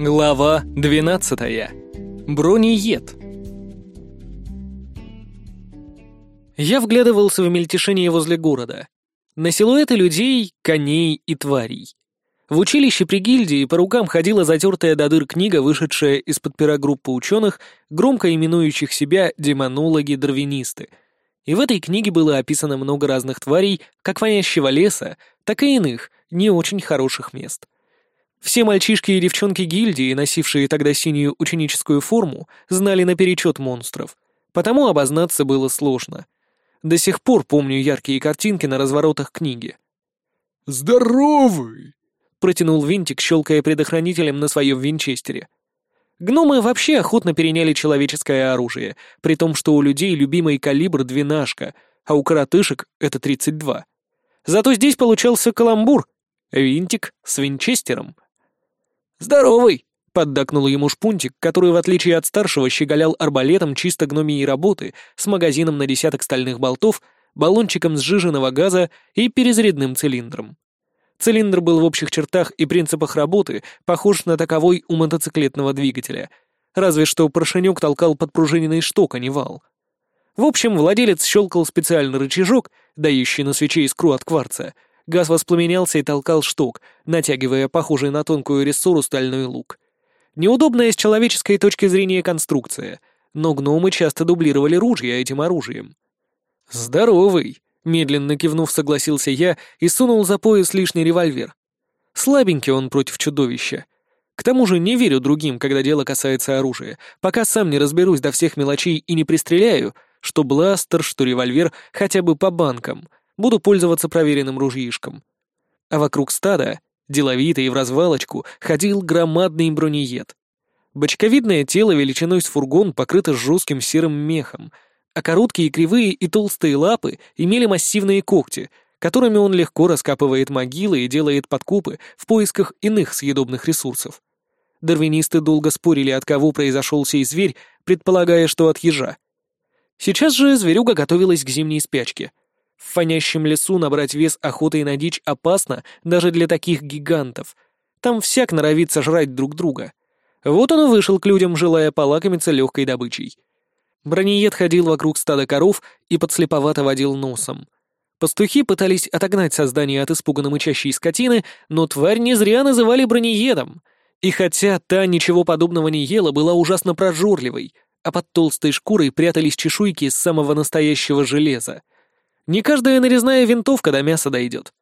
Глава 12. Бронеед. Я вглядывался в мельтешение возле города. На силуэты людей, коней и тварей. В училище при гильдии по рукам ходила затертая до дыр книга, вышедшая из-под пера группы ученых, громко именующих себя демонологи-дарвинисты. И в этой книге было описано много разных тварей, как вонящего леса, так и иных, не очень хороших мест — все мальчишки и девчонки гильдии, носившие тогда синюю ученическую форму, знали наперечет монстров, потому обознаться было сложно. До сих пор помню яркие картинки на разворотах книги. «Здоровый!» — протянул Винтик, щелкая предохранителем на своем винчестере. Гномы вообще охотно переняли человеческое оружие, при том, что у людей любимый калибр — двенашка, а у коротышек — это 32. Зато здесь получался каламбур — винтик с винчестером — «Здоровый!» — поддакнул ему шпунтик, который, в отличие от старшего, щеголял арбалетом чисто гномией работы с магазином на десяток стальных болтов, баллончиком сжиженного газа и перезарядным цилиндром. Цилиндр был в общих чертах и принципах работы похож на таковой у мотоциклетного двигателя, разве что поршенек толкал подпружиненный шток, а не вал. В общем, владелец щелкал специальный рычажок, дающий на свече искру от кварца — Газ воспламенялся и толкал шток, натягивая похожий на тонкую рессору стальной лук. Неудобная с человеческой точки зрения конструкция, но гномы часто дублировали ружья этим оружием. «Здоровый!» — медленно кивнув, согласился я и сунул за пояс лишний револьвер. Слабенький он против чудовища. К тому же не верю другим, когда дело касается оружия, пока сам не разберусь до всех мелочей и не пристреляю, что бластер, что револьвер хотя бы по банкам — буду пользоваться проверенным ружьишком. А вокруг стада, деловито и в развалочку, ходил громадный бронеед. Бочковидное тело величиной с фургон покрыто жестким серым мехом, а короткие кривые и толстые лапы имели массивные когти, которыми он легко раскапывает могилы и делает подкупы в поисках иных съедобных ресурсов. Дарвинисты долго спорили, от кого произошел сей зверь, предполагая, что от ежа. Сейчас же зверюга готовилась к зимней спячке — в фонящем лесу набрать вес охотой на дичь опасно даже для таких гигантов. Там всяк норовится жрать друг друга. Вот он и вышел к людям, желая полакомиться легкой добычей. Бронеед ходил вокруг стада коров и подслеповато водил носом. Пастухи пытались отогнать создание от испуганно мычащей скотины, но тварь не зря называли бронеедом. И хотя та ничего подобного не ела, была ужасно прожорливой, а под толстой шкурой прятались чешуйки из самого настоящего железа — не каждая нарезная винтовка до мяса дойдет.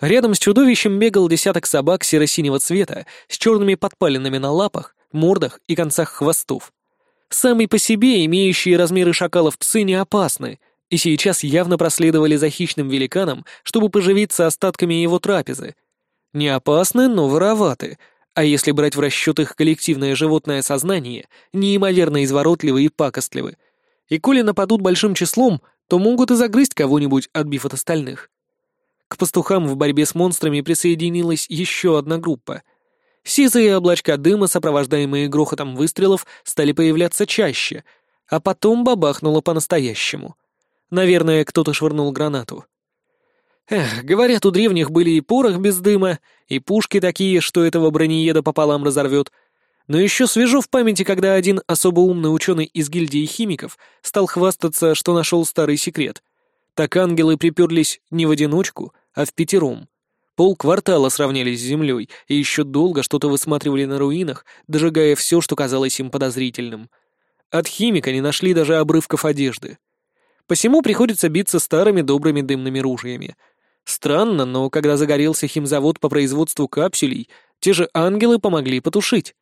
Рядом с чудовищем бегал десяток собак серо-синего цвета с черными подпалинами на лапах, мордах и концах хвостов. Сами по себе имеющие размеры шакалов псы не опасны, и сейчас явно проследовали за хищным великаном, чтобы поживиться остатками его трапезы. Не опасны, но вороваты, а если брать в расчет их коллективное животное сознание, неимоверно изворотливы и пакостливы. И коли нападут большим числом, то могут и загрызть кого-нибудь, отбив от остальных. К пастухам в борьбе с монстрами присоединилась еще одна группа. Сизые облачка дыма, сопровождаемые грохотом выстрелов, стали появляться чаще, а потом бабахнуло по-настоящему. Наверное, кто-то швырнул гранату. Эх, говорят, у древних были и порох без дыма, и пушки такие, что этого бронееда пополам разорвет, но еще свежо в памяти, когда один особо умный ученый из гильдии химиков стал хвастаться, что нашел старый секрет. Так ангелы приперлись не в одиночку, а в пятером. Пол квартала сравнялись с землей и еще долго что-то высматривали на руинах, дожигая все, что казалось им подозрительным. От химика не нашли даже обрывков одежды. Посему приходится биться старыми добрыми дымными ружьями. Странно, но когда загорелся химзавод по производству капсулей, те же ангелы помогли потушить.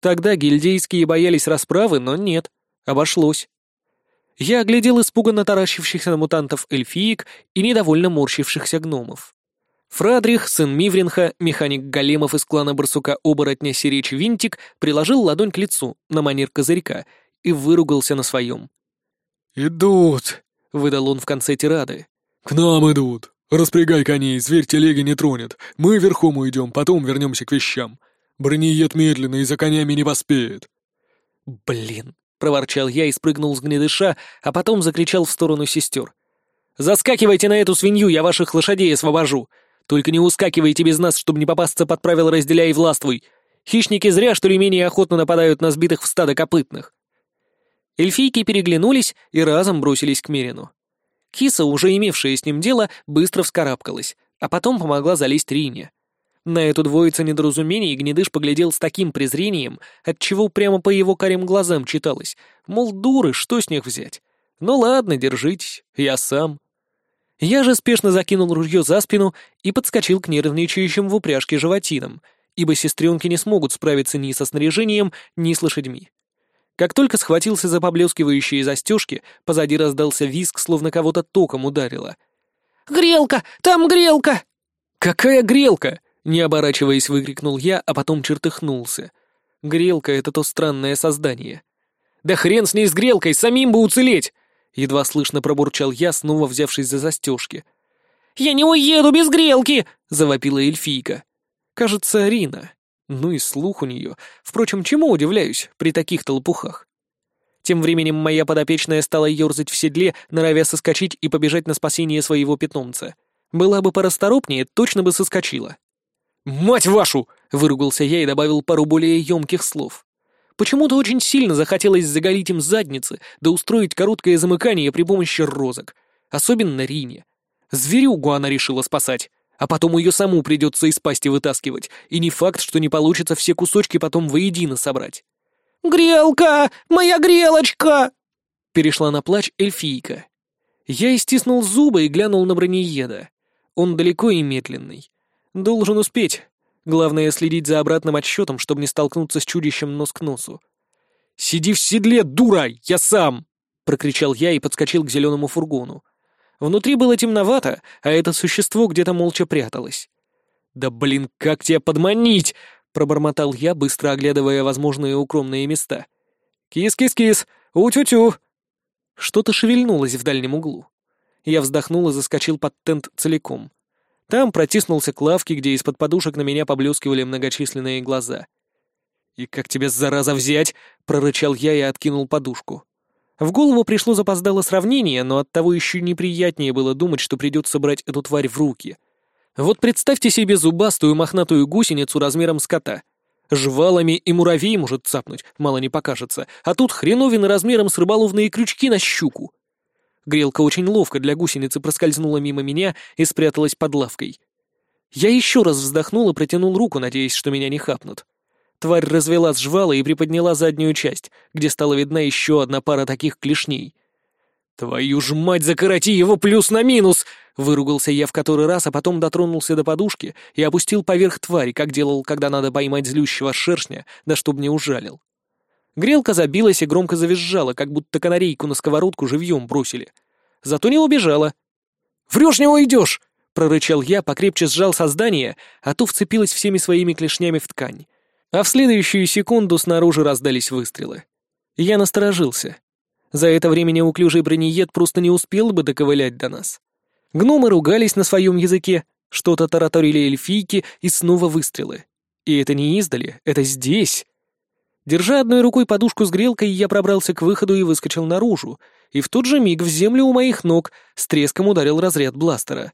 Тогда гильдейские боялись расправы, но нет, обошлось. Я оглядел испуганно таращившихся на мутантов эльфиек и недовольно морщившихся гномов. Фрадрих, сын Мивринха, механик големов из клана барсука-оборотня Сиречь Винтик, приложил ладонь к лицу на манер козырька и выругался на своем. «Идут!» — выдал он в конце тирады. «К нам идут! Распрягай коней, зверь телеги не тронет. Мы верхом уйдем, потом вернемся к вещам. Бронеед медленно и за конями не поспеет». «Блин!» — проворчал я и спрыгнул с гнедыша, а потом закричал в сторону сестер. «Заскакивайте на эту свинью, я ваших лошадей освобожу! Только не ускакивайте без нас, чтобы не попасться под правила «разделяй и властвуй!» Хищники зря, что ли, менее охотно нападают на сбитых в стадо копытных. Эльфийки переглянулись и разом бросились к Мерину. Киса, уже имевшая с ним дело, быстро вскарабкалась, а потом помогла залезть Рине. На эту двоицу недоразумений Гнедыш поглядел с таким презрением, отчего прямо по его карим глазам читалось, мол, дуры, что с них взять? Ну ладно, держитесь, я сам. Я же спешно закинул ружье за спину и подскочил к нервничающим в упряжке животинам, ибо сестренки не смогут справиться ни со снаряжением, ни с лошадьми. Как только схватился за поблескивающие застежки, позади раздался визг, словно кого-то током ударило. «Грелка! Там грелка!» «Какая грелка?» — не оборачиваясь, выкрикнул я, а потом чертыхнулся. «Грелка — это то странное создание». «Да хрен с ней с грелкой, самим бы уцелеть!» Едва слышно пробурчал я, снова взявшись за застежки. «Я не уеду без грелки!» — завопила эльфийка. Кажется, Арина. Ну и слух у нее. Впрочем, чему удивляюсь при таких толпухах? Тем временем моя подопечная стала ерзать в седле, норовя соскочить и побежать на спасение своего питомца. Была бы порасторопнее, точно бы соскочила. «Мать вашу!» — выругался я и добавил пару более емких слов. Почему-то очень сильно захотелось заголить им задницы, да устроить короткое замыкание при помощи розок. Особенно Рине. Зверюгу она решила спасать, а потом ее саму придется из пасти вытаскивать, и не факт, что не получится все кусочки потом воедино собрать. «Грелка! Моя грелочка!» Перешла на плач эльфийка. Я истиснул зубы и глянул на бронееда. Он далеко и медленный. Должен успеть, Главное следить за обратным отсчетом, чтобы не столкнуться с чудищем нос к носу. «Сиди в седле, дура! Я сам!» — прокричал я и подскочил к зеленому фургону. Внутри было темновато, а это существо где-то молча пряталось. «Да блин, как тебя подманить?» — пробормотал я, быстро оглядывая возможные укромные места. «Кис-кис-кис! У-тю-тю!» Что-то шевельнулось в дальнем углу. Я вздохнул и заскочил под тент целиком. Там протиснулся к лавке, где из-под подушек на меня поблескивали многочисленные глаза. «И как тебе, зараза, взять?» — прорычал я и откинул подушку. В голову пришло запоздало сравнение, но оттого еще неприятнее было думать, что придется брать эту тварь в руки. Вот представьте себе зубастую мохнатую гусеницу размером с кота. Жвалами и муравей может цапнуть, мало не покажется, а тут хреновины размером с рыболовные крючки на щуку. Грелка очень ловко для гусеницы проскользнула мимо меня и спряталась под лавкой. Я еще раз вздохнул и протянул руку, надеясь, что меня не хапнут. Тварь развела сжвала и приподняла заднюю часть, где стала видна еще одна пара таких клешней. «Твою ж мать, закороти его плюс на минус!» Выругался я в который раз, а потом дотронулся до подушки и опустил поверх твари, как делал, когда надо поймать злющего шершня, да чтоб не ужалил. Грелка забилась и громко завизжала, как будто канарейку на сковородку живьем бросили. Зато не убежала. «Врешь, не уйдешь!» — прорычал я, покрепче сжал создание, а то вцепилась всеми своими клешнями в ткань. А в следующую секунду снаружи раздались выстрелы. Я насторожился. За это время неуклюжий бронеед просто не успел бы доковылять до нас. Гномы ругались на своем языке, что-то тараторили эльфийки и снова выстрелы. И это не издали, это здесь, Держа одной рукой подушку с грелкой, я пробрался к выходу и выскочил наружу, и в тот же миг в землю у моих ног с треском ударил разряд бластера.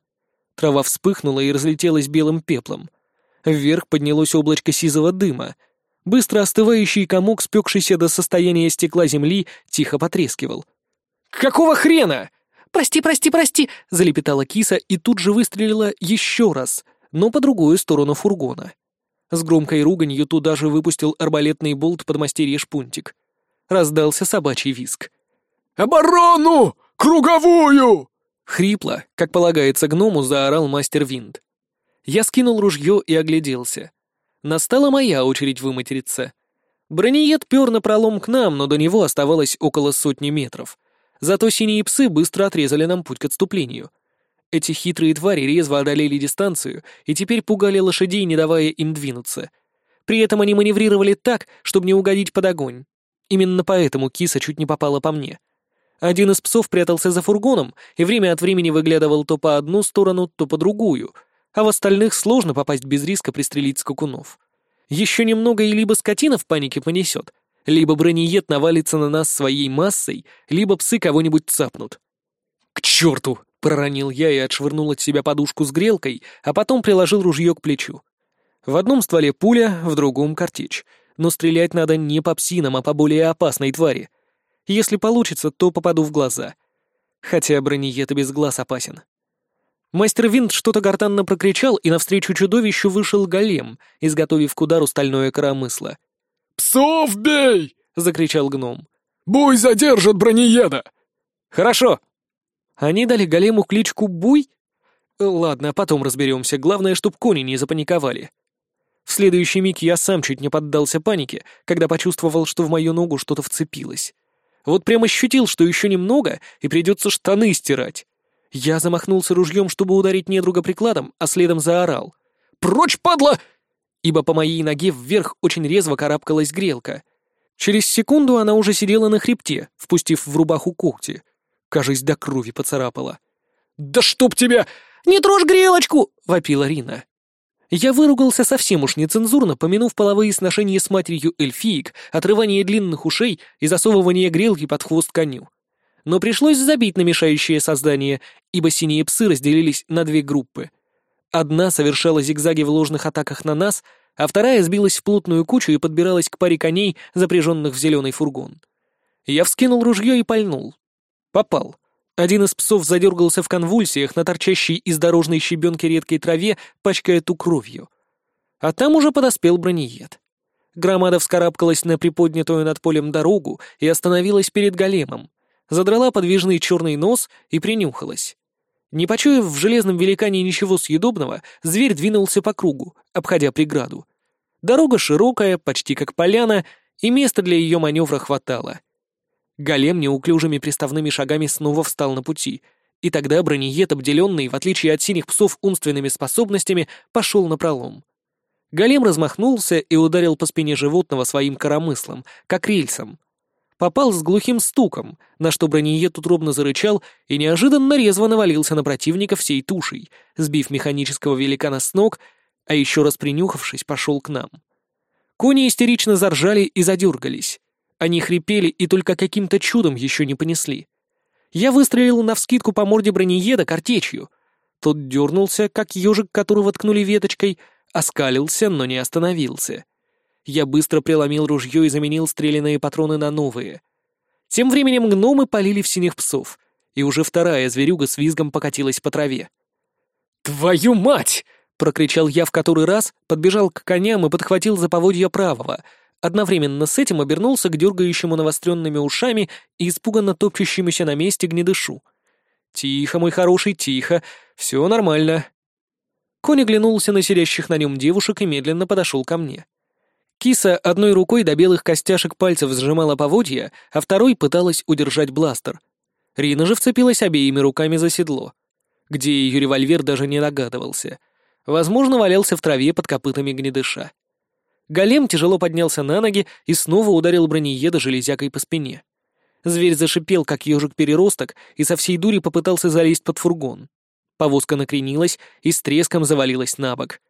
Трава вспыхнула и разлетелась белым пеплом. Вверх поднялось облачко сизого дыма. Быстро остывающий комок, спекшийся до состояния стекла земли, тихо потрескивал. «Какого хрена?» «Прости, прости, прости!» — залепетала киса и тут же выстрелила еще раз, но по другую сторону фургона. С громкой руганью туда же выпустил арбалетный болт подмастерье Шпунтик. Раздался собачий виск. «Оборону! Круговую!» Хрипло, как полагается гному, заорал мастер Винт. Я скинул ружье и огляделся. Настала моя очередь выматериться. Бронеед пер на пролом к нам, но до него оставалось около сотни метров. Зато синие псы быстро отрезали нам путь к отступлению — эти хитрые твари резво одолели дистанцию и теперь пугали лошадей, не давая им двинуться. При этом они маневрировали так, чтобы не угодить под огонь. Именно поэтому киса чуть не попала по мне. Один из псов прятался за фургоном и время от времени выглядывал то по одну сторону, то по другую, а в остальных сложно попасть без риска пристрелить скакунов. Еще немного и либо скотина в панике понесет, либо бронеед навалится на нас своей массой, либо псы кого-нибудь цапнут. «К черту!» Проронил я и отшвырнул от себя подушку с грелкой, а потом приложил ружье к плечу. В одном стволе пуля, в другом — картечь. Но стрелять надо не по псинам, а по более опасной твари. Если получится, то попаду в глаза. Хотя бронеед и без глаз опасен. Мастер Винт что-то гортанно прокричал, и навстречу чудовищу вышел голем, изготовив к удару стальное коромысло. «Псов бей!» — закричал гном. «Буй задержит бронееда!» «Хорошо!» Они дали голему кличку Буй? Ладно, потом разберемся. Главное, чтоб кони не запаниковали. В следующий миг я сам чуть не поддался панике, когда почувствовал, что в мою ногу что-то вцепилось. Вот прям ощутил, что еще немного, и придется штаны стирать. Я замахнулся ружьем, чтобы ударить недруга прикладом, а следом заорал. «Прочь, падла!» Ибо по моей ноге вверх очень резво карабкалась грелка. Через секунду она уже сидела на хребте, впустив в рубаху когти. Кажись, до крови поцарапала. «Да чтоб тебя!» «Не трожь грелочку!» — вопила Рина. Я выругался совсем уж нецензурно, помянув половые сношения с матерью эльфиек, отрывание длинных ушей и засовывание грелки под хвост коню. Но пришлось забить на мешающее создание, ибо синие псы разделились на две группы. Одна совершала зигзаги в ложных атаках на нас, а вторая сбилась в плотную кучу и подбиралась к паре коней, запряженных в зеленый фургон. Я вскинул ружье и пальнул. Попал. Один из псов задергался в конвульсиях на торчащей из дорожной щебенки редкой траве, пачкая ту кровью. А там уже подоспел бронеед. Громада вскарабкалась на приподнятую над полем дорогу и остановилась перед големом. Задрала подвижный черный нос и принюхалась. Не почуяв в железном великане ничего съедобного, зверь двинулся по кругу, обходя преграду. Дорога широкая, почти как поляна, и места для ее маневра хватало. Голем неуклюжими приставными шагами снова встал на пути, и тогда бронеед, обделенный, в отличие от синих псов, умственными способностями, пошел на пролом. Голем размахнулся и ударил по спине животного своим коромыслом, как рельсом. Попал с глухим стуком, на что бронеед утробно зарычал и неожиданно резво навалился на противника всей тушей, сбив механического великана с ног, а еще раз принюхавшись, пошел к нам. Кони истерично заржали и задергались. Они хрипели и только каким-то чудом еще не понесли. Я выстрелил навскидку по морде бронееда картечью. Тот дернулся, как ежик, которого ткнули веточкой, оскалился, но не остановился. Я быстро преломил ружье и заменил стреляные патроны на новые. Тем временем гномы полили в синих псов, и уже вторая зверюга с визгом покатилась по траве. «Твою мать!» — прокричал я в который раз, подбежал к коням и подхватил за поводья правого — Одновременно с этим обернулся к дергающему навостренными ушами и испуганно топчущемуся на месте гнедышу. «Тихо, мой хороший, тихо. Все нормально». Конь оглянулся на сидящих на нем девушек и медленно подошел ко мне. Киса одной рукой до белых костяшек пальцев сжимала поводья, а второй пыталась удержать бластер. Рина же вцепилась обеими руками за седло. Где ее револьвер даже не догадывался. Возможно, валялся в траве под копытами гнедыша. Голем тяжело поднялся на ноги и снова ударил бронееда железякой по спине. Зверь зашипел, как ежик-переросток, и со всей дури попытался залезть под фургон. Повозка накренилась и с треском завалилась на бок.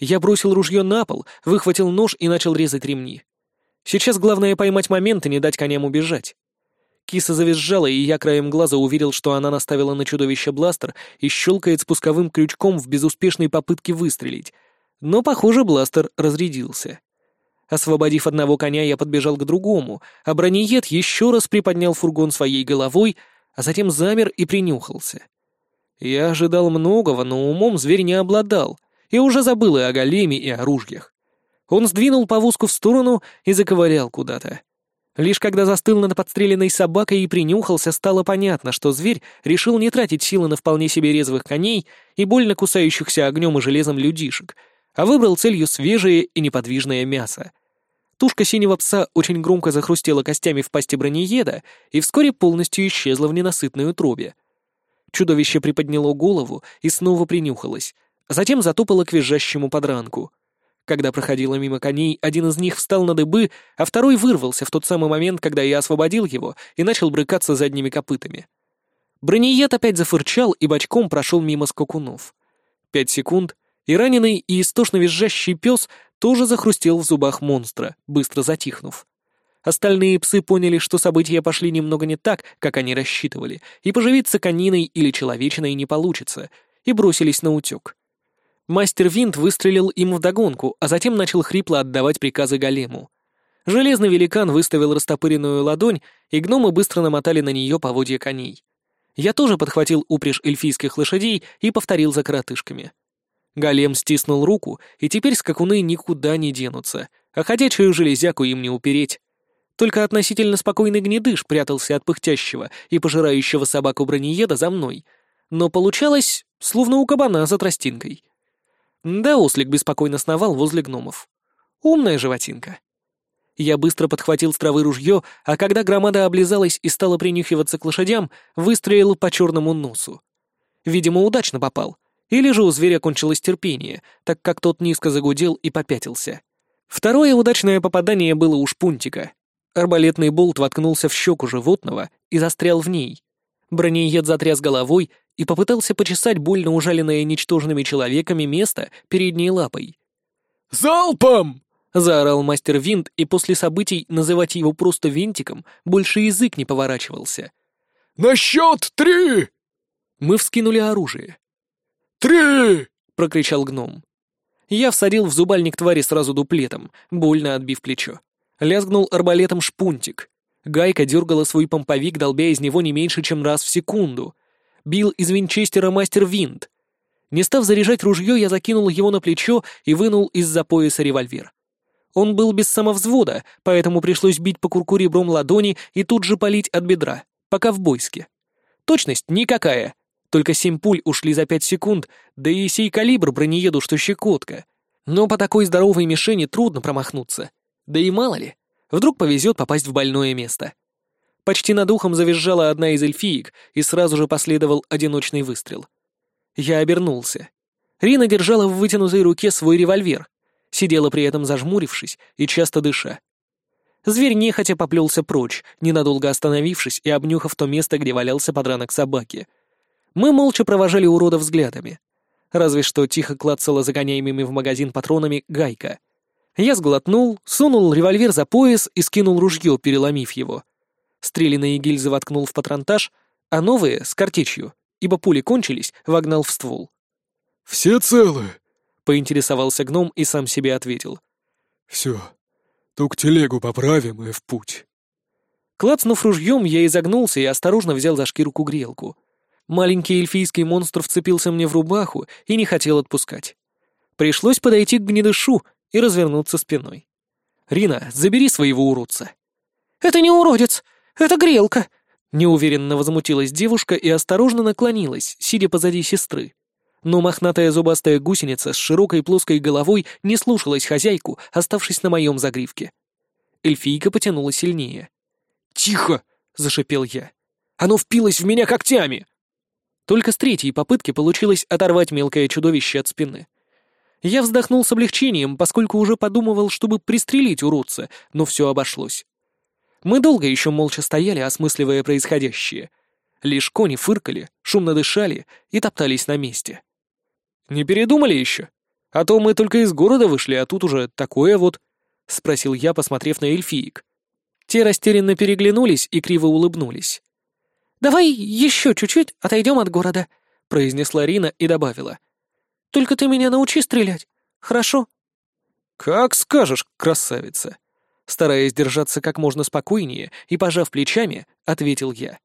Я бросил ружье на пол, выхватил нож и начал резать ремни. Сейчас главное поймать момент и не дать коням убежать. Киса завизжала, и я краем глаза увидел, что она наставила на чудовище бластер и щелкает спусковым крючком в безуспешной попытке выстрелить, но, похоже, бластер разрядился. Освободив одного коня, я подбежал к другому, а бронеед еще раз приподнял фургон своей головой, а затем замер и принюхался. Я ожидал многого, но умом зверь не обладал, и уже забыл и о големе, и о ружьях. Он сдвинул повозку в сторону и заковырял куда-то. Лишь когда застыл над подстреленной собакой и принюхался, стало понятно, что зверь решил не тратить силы на вполне себе резвых коней и больно кусающихся огнем и железом людишек — а выбрал целью свежее и неподвижное мясо. Тушка синего пса очень громко захрустела костями в пасти бронееда и вскоре полностью исчезла в ненасытной утробе. Чудовище приподняло голову и снова принюхалось, затем затопало к визжащему подранку. Когда проходило мимо коней, один из них встал на дыбы, а второй вырвался в тот самый момент, когда я освободил его и начал брыкаться задними копытами. Бронеед опять зафырчал и бочком прошел мимо скакунов. Пять секунд — и раненый и истошно визжащий пес тоже захрустел в зубах монстра, быстро затихнув. Остальные псы поняли, что события пошли немного не так, как они рассчитывали, и поживиться кониной или человечиной не получится, и бросились на утек. Мастер Винт выстрелил им вдогонку, а затем начал хрипло отдавать приказы голему. Железный великан выставил растопыренную ладонь, и гномы быстро намотали на нее поводья коней. Я тоже подхватил упряжь эльфийских лошадей и повторил за коротышками. Голем стиснул руку, и теперь скакуны никуда не денутся, а ходячую железяку им не упереть. Только относительно спокойный гнедыш прятался от пыхтящего и пожирающего собаку бронееда за мной. Но получалось, словно у кабана за тростинкой. Да, ослик беспокойно сновал возле гномов. Умная животинка. Я быстро подхватил с травы ружье, а когда громада облизалась и стала принюхиваться к лошадям, выстрелил по черному носу. Видимо, удачно попал. Или же у зверя кончилось терпение, так как тот низко загудел и попятился. Второе удачное попадание было у шпунтика. Арбалетный болт воткнулся в щеку животного и застрял в ней. Бронеед затряс головой и попытался почесать больно ужаленное ничтожными человеками место передней лапой. «Залпом!» Заорал мастер Винт, и после событий называть его просто Винтиком больше язык не поворачивался. «На счет три!» Мы вскинули оружие. «Три!» — прокричал гном. Я всадил в зубальник твари сразу дуплетом, больно отбив плечо. Лязгнул арбалетом шпунтик. Гайка дергала свой помповик, долбя из него не меньше, чем раз в секунду. Бил из винчестера мастер Винт. Не став заряжать ружье, я закинул его на плечо и вынул из-за пояса револьвер. Он был без самовзвода, поэтому пришлось бить по курку ребром ладони и тут же палить от бедра, пока в бойске. Точность никакая. Только семь пуль ушли за пять секунд, да и сей калибр бронееду, что щекотка. Но по такой здоровой мишени трудно промахнуться. Да и мало ли, вдруг повезет попасть в больное место. Почти над ухом завизжала одна из эльфиек, и сразу же последовал одиночный выстрел. Я обернулся. Рина держала в вытянутой руке свой револьвер сидела при этом зажмурившись и часто дыша. Зверь нехотя поплелся прочь, ненадолго остановившись и обнюхав то место, где валялся подранок собаки. Мы молча провожали урода взглядами. Разве что тихо клацала загоняемыми в магазин патронами гайка. Я сглотнул, сунул револьвер за пояс и скинул ружье, переломив его. Стреляные гильзы воткнул в патронтаж, а новые — с картечью, ибо пули кончились, вогнал в ствол. «Все целы?» Поинтересовался гном и сам себе ответил. «Все. Тук телегу поправим и в путь». Клацнув ружьем, я изогнулся и осторожно взял за шкирку грелку. Маленький эльфийский монстр вцепился мне в рубаху и не хотел отпускать. Пришлось подойти к гнедышу и развернуться спиной. «Рина, забери своего уродца». «Это не уродец, это грелка», — неуверенно возмутилась девушка и осторожно наклонилась, сидя позади сестры но мохнатая зубастая гусеница с широкой плоской головой не слушалась хозяйку, оставшись на моем загривке. Эльфийка потянула сильнее. «Тихо!» — зашипел я. «Оно впилось в меня когтями!» Только с третьей попытки получилось оторвать мелкое чудовище от спины. Я вздохнул с облегчением, поскольку уже подумывал, чтобы пристрелить уродца, но все обошлось. Мы долго еще молча стояли, осмысливая происходящее. Лишь кони фыркали, шумно дышали и топтались на месте. «Не передумали еще? А то мы только из города вышли, а тут уже такое вот...» — спросил я, посмотрев на эльфиек. Те растерянно переглянулись и криво улыбнулись. «Давай еще чуть-чуть отойдем от города», — произнесла Рина и добавила. «Только ты меня научи стрелять, хорошо?» «Как скажешь, красавица!» Стараясь держаться как можно спокойнее и пожав плечами, ответил я.